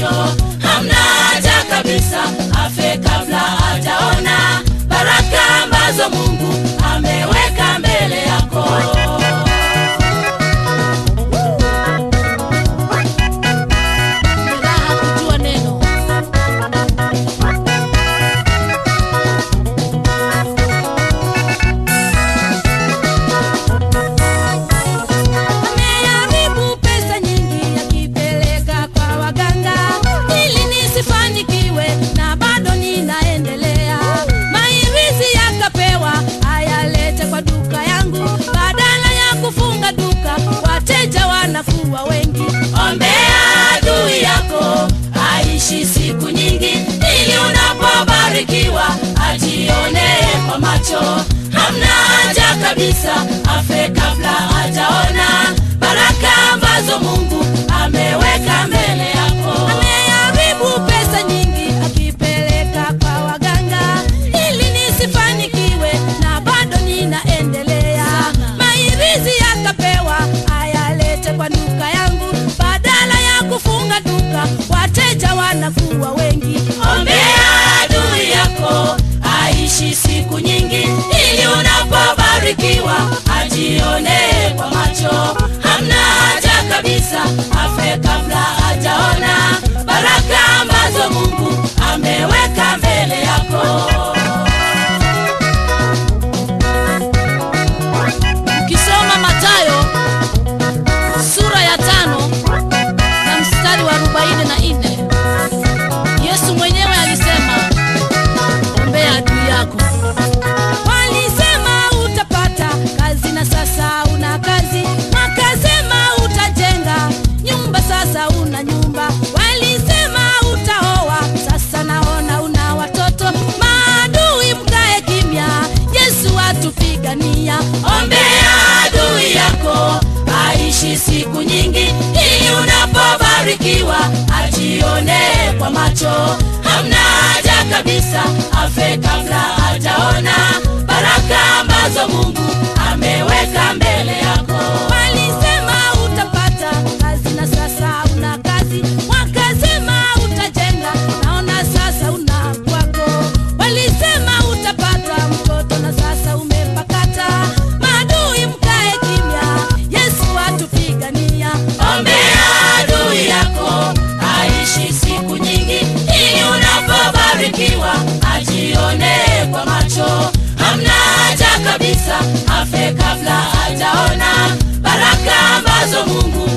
macho. Hamna haja kabisa afe kabla ataona baraka ambazo Mungu macho hamna haja kabisa, afe kabla hajaona baraka ambazo Mungu ameweka mbele yako. Ameharibu pesa nyingi akipeleka kwa waganga ili nisifanikiwe, na bado ninaendelea. Mairizi yakapewa ayalete kwa duka yangu, badala ya kufunga duka wateja wanakuwa aliyebarikiwa ajione kwa macho, hamna haja kabisa afe kabla ataona baraka ambazo Mungu amebarikiwa ajione kwa macho. Hamna haja kabisa afe kabla ajaona baraka ambazo mungu